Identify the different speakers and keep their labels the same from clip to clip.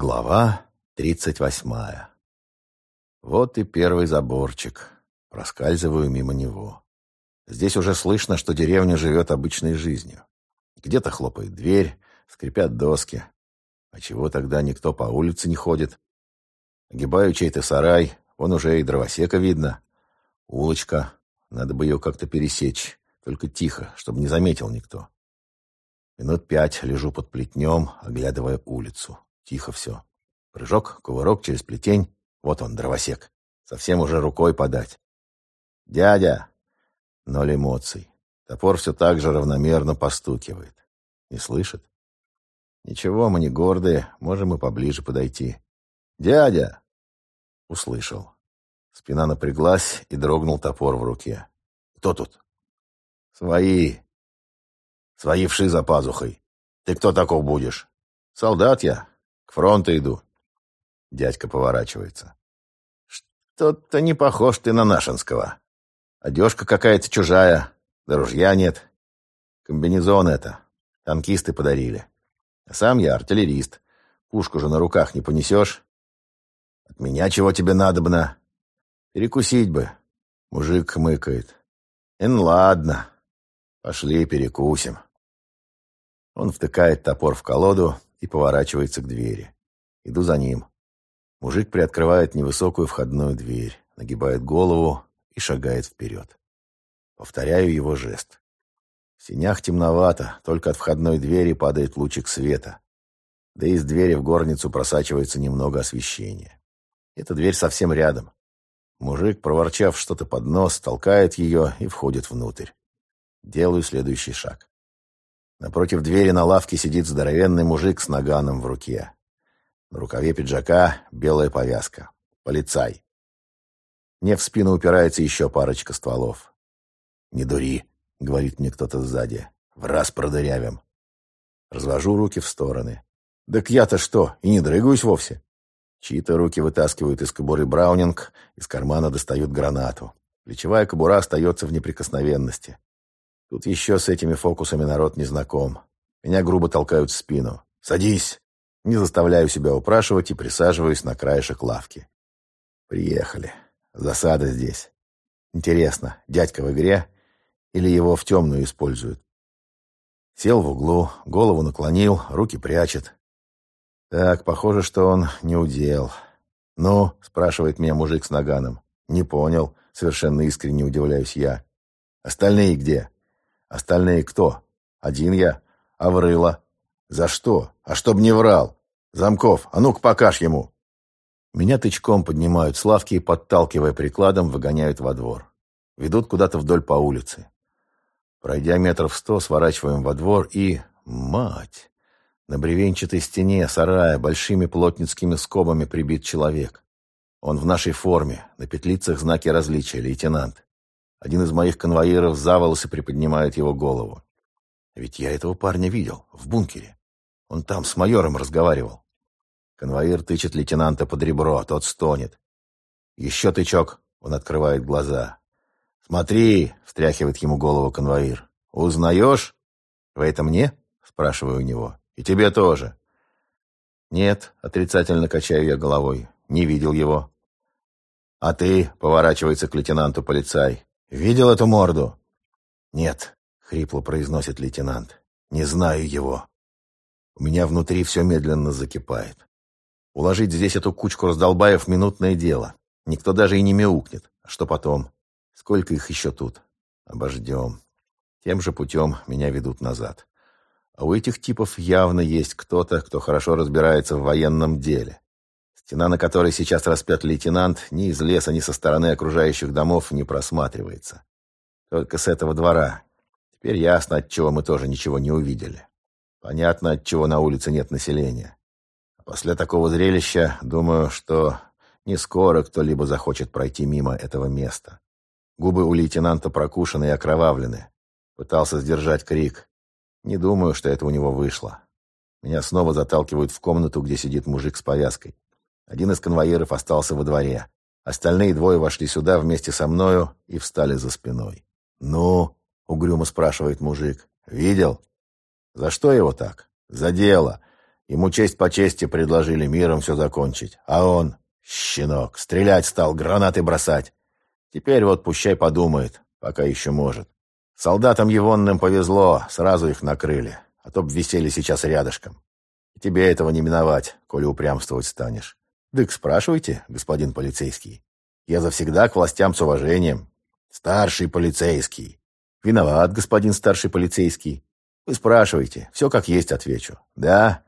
Speaker 1: Глава тридцать восьмая. Вот и первый заборчик. Проскальзываю мимо него. Здесь уже слышно, что деревня живет обычной жизнью. Где-то хлопает дверь, скрипят доски. А чего тогда никто по улице не ходит? Огибаю чей-то сарай, вон уже и дровосека видно. Улочка, надо бы ее как-то пересечь, только тихо, чтобы не заметил никто. Минут пять лежу под плетнем, оглядывая улицу. Тихо все. Прыжок, кувырок через плетень. Вот он, дровосек. Совсем уже рукой подать. «Дядя!» Ноль эмоций. Топор все так же равномерно постукивает. Не слышит? Ничего, мы не гордые, можем и поближе подойти. «Дядя!» Услышал. Спина напряглась, и дрогнул топор в руке. «Кто тут?» «Свои. Свои вши за пазухой. Ты кто таков будешь?» «Солдат я. К фронту иду. Дядька поворачивается. Что-то не похож ты на нашинского. Одежка какая-то чужая, да ружья нет. Комбинезон это. Танкисты подарили. А сам я артиллерист. Пушку же на руках не понесешь. От меня чего тебе надобно? Перекусить бы. Мужик хмыкает. Эн ладно. Пошли перекусим. Он втыкает топор в колоду, и поворачивается к двери. Иду за ним. Мужик приоткрывает невысокую входную дверь, нагибает голову и шагает вперед. Повторяю его жест. В синях темновато, только от входной двери падает лучик света. Да и из двери в горницу просачивается немного освещения. Эта дверь совсем рядом. Мужик, проворчав что-то под нос, толкает ее и входит внутрь. Делаю следующий шаг. Напротив двери на лавке сидит здоровенный мужик с наганом в руке. На рукаве пиджака белая повязка. Полицай. Мне в спину упирается еще парочка стволов. «Не дури», — говорит мне кто-то сзади. «В раз продырявим». Развожу руки в стороны. «Так я-то что, и не дрыгаюсь вовсе?» Чьи-то руки вытаскивают из кобуры браунинг, из кармана достают гранату. Плечевая кобура остается в неприкосновенности. Тут еще с этими фокусами народ не знаком. Меня грубо толкают в спину. «Садись!» Не заставляю себя упрашивать и присаживаюсь на краешек лавки. Приехали. Засада здесь. Интересно, дядька в игре или его в темную используют? Сел в углу, голову наклонил, руки прячет. Так, похоже, что он не удел. «Ну?» — спрашивает меня мужик с наганом. «Не понял», — совершенно искренне удивляюсь я. «Остальные где?» Остальные кто? Один я. Аврыла. За что? А чтоб не врал. Замков, а ну-ка покаж ему. Меня тычком поднимают с лавки и, подталкивая прикладом, выгоняют во двор. Ведут куда-то вдоль по улице. Пройдя метров сто, сворачиваем во двор и... Мать! На бревенчатой стене сарая большими плотницкими скобами прибит человек. Он в нашей форме, на петлицах знаки различия, лейтенант. Один из моих конвоиров за волосы приподнимает его голову. Ведь я этого парня видел, в бункере. Он там с майором разговаривал. Конвоир тычет лейтенанта под ребро, а тот стонет. Еще тычок, он открывает глаза. «Смотри!» — встряхивает ему голову конвоир. «Узнаешь?» «Вы это мне?» — спрашиваю у него. «И тебе тоже». «Нет», — отрицательно качаю я головой. «Не видел его». «А ты?» — поворачивается к лейтенанту полицай. Видел эту морду? Нет, хрипло произносит лейтенант. Не знаю его. У меня внутри все медленно закипает. Уложить здесь эту кучку раздолбаев — минутное дело. Никто даже и не мяукнет. А что потом? Сколько их еще тут? Обождем. Тем же путем меня ведут назад. А у этих типов явно есть кто-то, кто хорошо разбирается в военном деле. Стена, на которой сейчас распят лейтенант, ни из леса, ни со стороны окружающих домов не просматривается. Только с этого двора. Теперь ясно, от чего мы тоже ничего не увидели. Понятно, от чего на улице нет населения. А после такого зрелища, думаю, что не скоро кто-либо захочет пройти мимо этого места. Губы у лейтенанта прокушены и окровавлены. Пытался сдержать крик. Не думаю, что это у него вышло. Меня снова заталкивают в комнату, где сидит мужик с повязкой. Один из конвоиров остался во дворе. Остальные двое вошли сюда вместе со мною и встали за спиной. «Ну?» — угрюмо спрашивает мужик. «Видел?» «За что его так?» «За дело. Ему честь по чести предложили миром все закончить. А он, щенок, стрелять стал, гранаты бросать. Теперь вот пущай подумает, пока еще может. Солдатам Евонным повезло, сразу их накрыли, а то б висели сейчас рядышком. И тебе этого не миновать, коли упрямствовать станешь. Дык, спрашивайте, господин полицейский. Я завсегда к властям с уважением. Старший полицейский. Виноват, господин старший полицейский. Вы спрашиваете, все как есть отвечу. Да?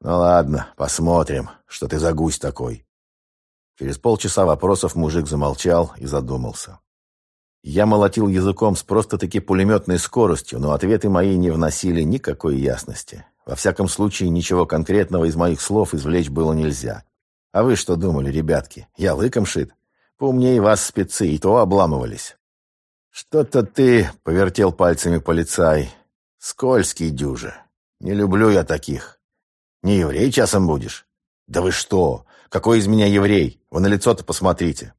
Speaker 1: Ну ладно, посмотрим, что ты за гусь такой. Через полчаса вопросов мужик замолчал и задумался. Я молотил языком с просто-таки пулеметной скоростью, но ответы мои не вносили никакой ясности. Во всяком случае, ничего конкретного из моих слов извлечь было нельзя. А вы что думали, ребятки? Я лыком шит? Поумнее вас спецы, и то обламывались. «Что-то ты...» — повертел пальцами полицай. «Скользкий дюжа. Не люблю я таких. Не еврей часом будешь?» «Да вы что? Какой из меня еврей? Вы на лицо-то посмотрите».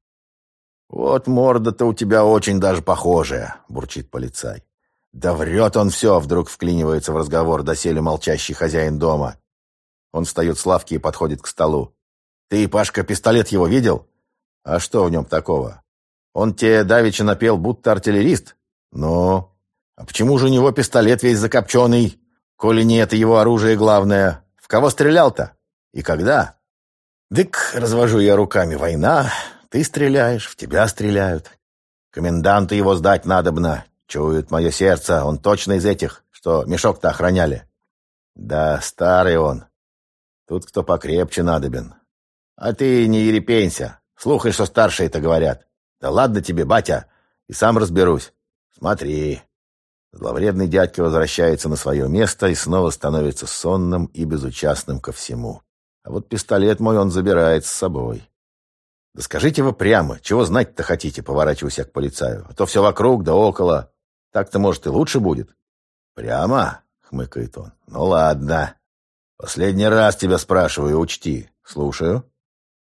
Speaker 1: «Вот морда-то у тебя очень даже похожая», — бурчит полицай. «Да врет он все!» — вдруг вклинивается в разговор доселе молчащий хозяин дома. Он встает с лавки и подходит к столу. «Ты, Пашка, пистолет его видел?» «А что в нем такого?» «Он тебе давеча напел, будто артиллерист?» «Ну? А почему же у него пистолет весь закопченный, коли не это его оружие главное? В кого стрелял-то? И когда?» «Дык, развожу я руками, война. Ты стреляешь, в тебя стреляют. Коменданту его сдать надобно. Чует мое сердце, он точно из этих, что мешок-то охраняли. Да, старый он. Тут кто покрепче надобен. А ты не ерепенься. Слухай, что старшие-то говорят. Да ладно тебе, батя, и сам разберусь. Смотри. Зловредный дядька возвращается на свое место и снова становится сонным и безучастным ко всему. А вот пистолет мой он забирает с собой. «Да скажите вы прямо, чего знать-то хотите?» Поворачиваюсь я к полицаю. «А то все вокруг да около. Так-то, может, и лучше будет». «Прямо?» — хмыкает он. «Ну ладно. Последний раз тебя спрашиваю, учти. Слушаю».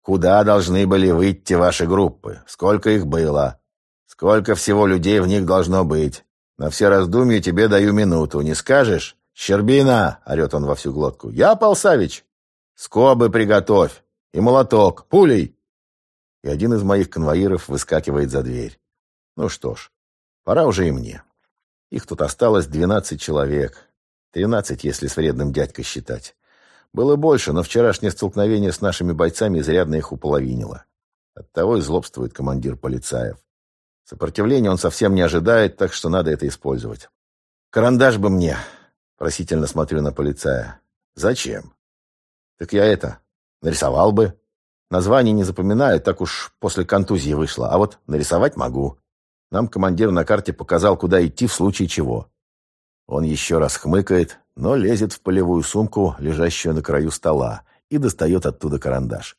Speaker 1: Куда должны были выйти ваши группы? Сколько их было? Сколько всего людей в них должно быть? На все раздумья тебе даю минуту. Не скажешь? Щербина!» — орет он во всю глотку. «Я, Пал Савич! Скобы приготовь! И молоток! Пулей!» И один из моих конвоиров выскакивает за дверь. Ну что ж, пора уже и мне. Их тут осталось двенадцать человек. Тринадцать, если с вредным дядькой считать. Было больше, но вчерашнее столкновение с нашими бойцами изрядно их уполовинило. Оттого и злобствует командир полицаев. Сопротивления он совсем не ожидает, так что надо это использовать. «Карандаш бы мне!» — просительно смотрю на полицая. «Зачем?» «Так я это, нарисовал бы. Название не запоминаю, так уж после контузии вышло, а вот нарисовать могу. Нам командир на карте показал, куда идти в случае чего». Он еще раз хмыкает, но лезет в полевую сумку, лежащую на краю стола, и достает оттуда карандаш.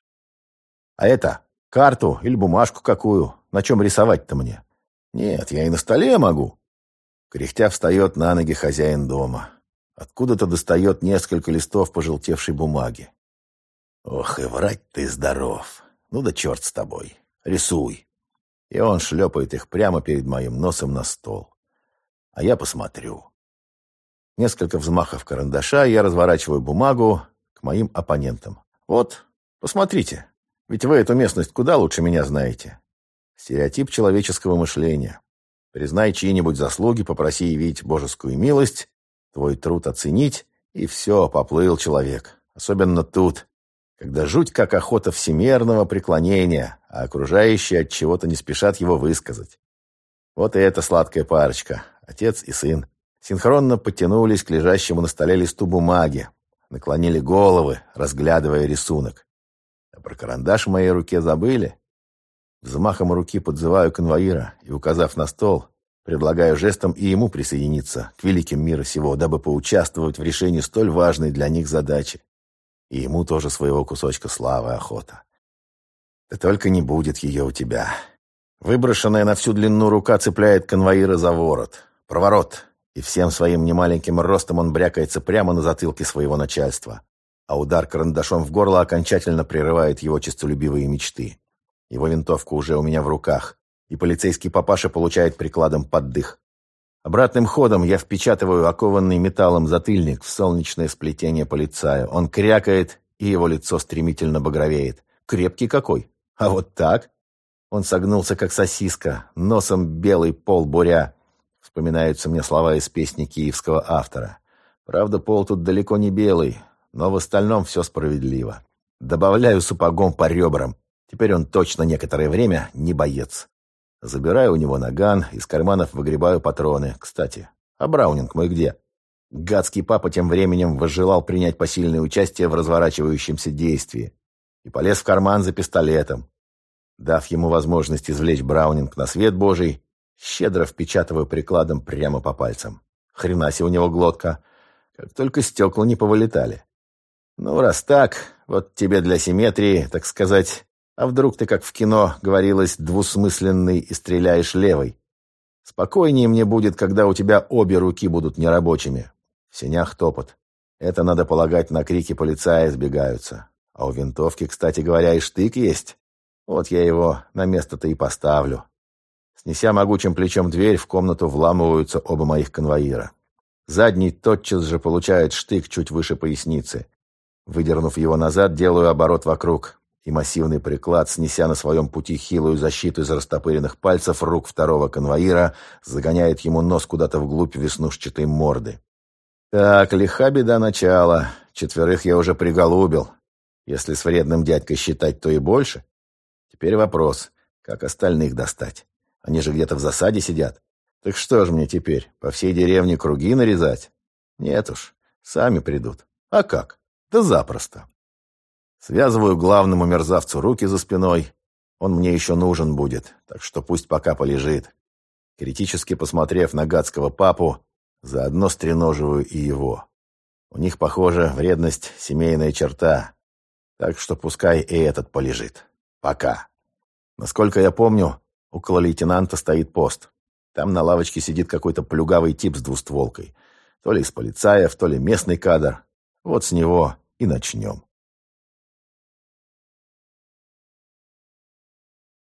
Speaker 1: «А это, карту или бумажку какую? На чем рисовать-то мне?» «Нет, я и на столе могу». Кряхтя встает на ноги хозяин дома. Откуда-то достает несколько листов пожелтевшей бумаги. «Ох, и врать ты здоров! Ну да черт с тобой! Рисуй!» И он шлепает их прямо перед моим носом на стол. А я посмотрю. Несколько взмахов карандаша, я разворачиваю бумагу к моим оппонентам. Вот, посмотрите, ведь вы эту местность куда лучше меня знаете. Стереотип человеческого мышления. Признай чьи-нибудь заслуги, попроси явить божескую милость, твой труд оценить, и все, поплыл человек. Особенно тут, когда жуть как охота всемерного преклонения, а окружающие от чего-то не спешат его высказать. Вот и эта сладкая парочка, отец и сын. Синхронно потянулись к лежащему на столе листу бумаги, наклонили головы, разглядывая рисунок. А про карандаш в моей руке забыли. Взмахом руки подзываю конвоира и, указав на стол, предлагаю жестом и ему присоединиться к великим мира сего, дабы поучаствовать в решении столь важной для них задачи. И ему тоже своего кусочка славы охота. Да только не будет ее у тебя. Выброшенная на всю длину рука цепляет конвоира за ворот. Проворот и всем своим немаленьким ростом он брякается прямо на затылке своего начальства, а удар карандашом в горло окончательно прерывает его честолюбивые мечты. Его винтовка уже у меня в руках, и полицейский папаша получает прикладом под дых. Обратным ходом я впечатываю окованный металлом затыльник в солнечное сплетение полицая. Он крякает, и его лицо стремительно багровеет. Крепкий какой. А вот так? Он согнулся, как сосиска, носом белый пол буря. Вспоминаются мне слова из песни киевского автора. Правда, пол тут далеко не белый, но в остальном все справедливо. Добавляю сапогом по ребрам. Теперь он точно некоторое время не боец. Забираю у него наган, из карманов выгребаю патроны. Кстати, а Браунинг мой где? Гадский папа тем временем возжелал принять посильное участие в разворачивающемся действии и полез в карман за пистолетом. Дав ему возможность извлечь Браунинг на свет Божий, щедро впечатываю прикладом прямо по пальцам. Хрена себе у него глотка. Как только стекла не повылетали. Ну, раз так, вот тебе для симметрии, так сказать, а вдруг ты, как в кино, говорилось, двусмысленный и стреляешь левой? Спокойнее мне будет, когда у тебя обе руки будут нерабочими. В сенях топот. Это, надо полагать, на крики полицая избегаются. А у винтовки, кстати говоря, и штык есть. Вот я его на место-то и поставлю. Снеся могучим плечом дверь, в комнату вламываются оба моих конвоира. Задний тотчас же получает штык чуть выше поясницы. Выдернув его назад, делаю оборот вокруг и массивный приклад, снеся на своем пути хилую защиту из растопыренных пальцев рук второго конвоира, загоняет ему нос куда-то вглубь веснушчатой морды. Так, лиха беда начала. Четверых я уже приголубил. Если с вредным дядькой считать, то и больше. Теперь вопрос, как остальных достать? Они же где-то в засаде сидят. Так что же мне теперь, по всей деревне круги нарезать? Нет уж, сами придут. А как? Да запросто. Связываю главному мерзавцу руки за спиной. Он мне еще нужен будет, так что пусть пока полежит. Критически посмотрев на гадского папу, заодно стреноживаю и его. У них, похоже, вредность — семейная черта. Так что пускай и этот полежит. Пока. Насколько я помню, около лейтенанта стоит пост. Там на лавочке сидит какой-то плюгавый тип с двустволкой. То ли из полицаев, то ли местный кадр. Вот с него и начнем.